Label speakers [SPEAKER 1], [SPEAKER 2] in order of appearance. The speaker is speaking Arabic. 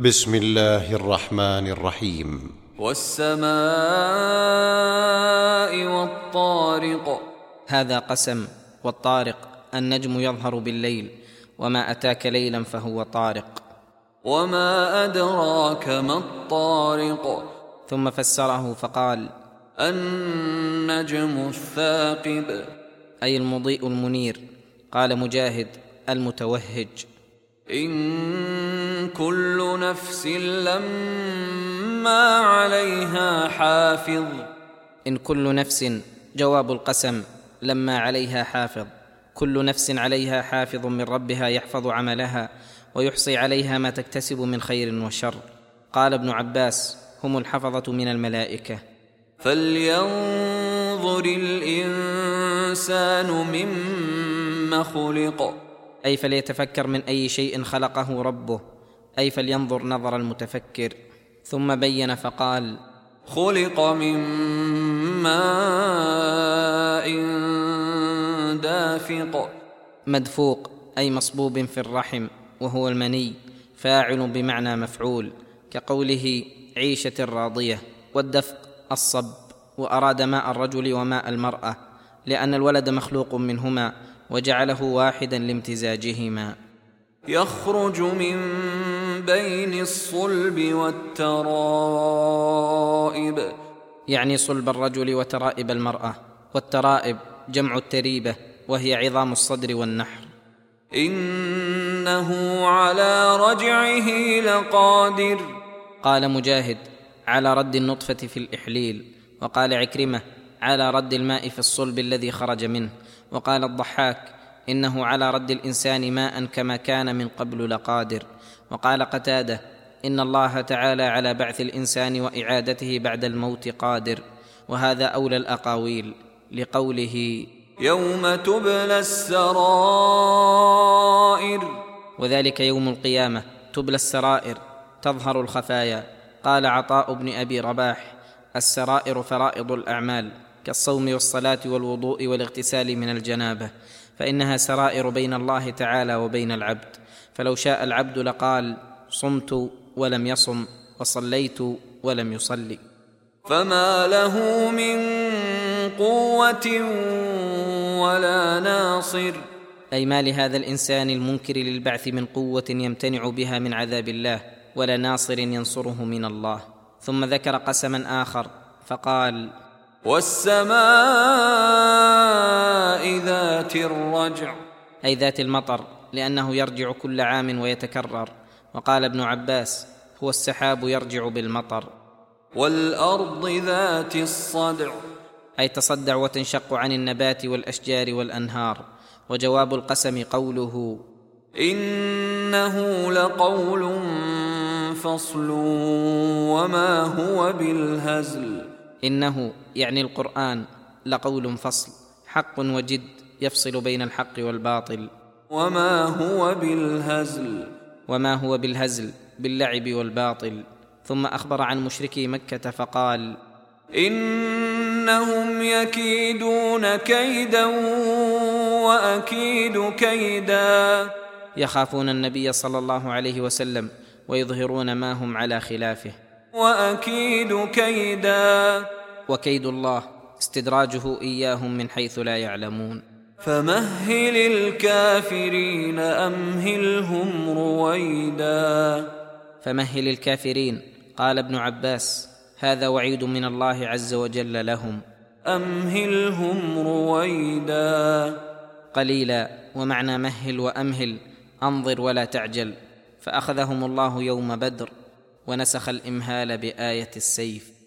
[SPEAKER 1] بسم الله الرحمن الرحيم.
[SPEAKER 2] والسماء والطارق.
[SPEAKER 3] هذا قسم والطارق النجم يظهر بالليل وما أتاك ليلا فهو طارق.
[SPEAKER 2] وما أدراك ما الطارق.
[SPEAKER 3] ثم فسره فقال
[SPEAKER 2] النجم الثاقب.
[SPEAKER 3] أي المضيء المنير. قال مجاهد المتوهج.
[SPEAKER 2] إن كل نفس لما عليها حافظ.
[SPEAKER 3] إن كل نفس جواب القسم لما عليها حافظ. كل نفس عليها حافظ من ربها يحفظ عملها ويحصي عليها ما تكتسب من خير وشر. قال ابن عباس هم الحفظة من الملائكة.
[SPEAKER 2] فلينظر الإنسان مما خلق.
[SPEAKER 3] أي فليتفكر من أي شيء خلقه ربه أي فلينظر نظر المتفكر. ثم بين فقال
[SPEAKER 2] خلق من ماء دافق.
[SPEAKER 3] مدفوق أي مصبوب في الرحم وهو المني فاعل بمعنى مفعول كقوله عيشة راضية والدفق الصب وأراد ماء الرجل وماء المرأة لأن الولد مخلوق منهما وجعله واحدا لامتزاجهما.
[SPEAKER 2] يخرج من بين الصلب والترائب.
[SPEAKER 3] يعني صلب الرجل وترائب المرأة. والترائب جمع التريبة وهي عظام الصدر والنحر.
[SPEAKER 2] إنه على رجعه لقادر.
[SPEAKER 3] قال مجاهد على رد النطفة في الإحليل. وقال عكرمة على رد الماء في الصلب الذي خرج منه. وقال الضحاك إنه على رد الإنسان ماء كما كان من قبل لقادر. وقال قتادة إن الله تعالى على بعث الإنسان وإعادته بعد الموت قادر. وهذا أولى الأقاويل لقوله
[SPEAKER 2] يوم تبلى السرائر.
[SPEAKER 3] وذلك يوم القيامة تبلى السرائر تظهر الخفايا. قال عطاء بن أبي رباح السرائر فرائض الأعمال. كالصوم والصلاة والوضوء والاغتسال من الجنابة فإنها سرائر بين الله تعالى وبين العبد. فلو شاء العبد لقال صمت ولم يصم وصليت ولم يصلي.
[SPEAKER 2] فما له من قوة ولا ناصر.
[SPEAKER 3] أي ما لهذا الإنسان المنكر للبعث من قوة يمتنع بها من عذاب الله ولا ناصر ينصره من الله. ثم ذكر قسما آخر فقال
[SPEAKER 2] والسماء ذات الرجع.
[SPEAKER 3] أي ذات المطر لأنه يرجع كل عام ويتكرر. وقال ابن عباس هو السحاب يرجع بالمطر.
[SPEAKER 2] والأرض ذات الصدع.
[SPEAKER 3] أي تصدع وتنشق عن النبات والأشجار والأنهار. وجواب القسم قوله
[SPEAKER 2] إنه لقول فصل وما هو بالهزل.
[SPEAKER 3] إنه يعني القرآن لقول فصل حق وجد يفصل بين الحق والباطل.
[SPEAKER 2] وما هو بالهزل؟
[SPEAKER 3] وما هو بالهزل؟ باللعب والباطل. ثم أخبر عن مشركي مكة فقال
[SPEAKER 2] إنهم يكيدون كيدا وأكيد كيدا.
[SPEAKER 3] يخافون النبي صلى الله عليه وسلم ويظهرون ما هم على خلافه.
[SPEAKER 2] وأكيد كيدا.
[SPEAKER 3] وكيد الله استدراجه إياهم من حيث لا يعلمون.
[SPEAKER 2] فمهل الكافرين أمهلهم رويدا.
[SPEAKER 3] فمهل الكافرين. قال ابن عباس هذا وعيد من الله عز وجل لهم.
[SPEAKER 2] أمهلهم رويدا.
[SPEAKER 3] قليلا ومعنى مهل وأمهل انظر ولا تعجل. فأخذهم الله يوم بدر. ونسخ الإمهال بآية السيف.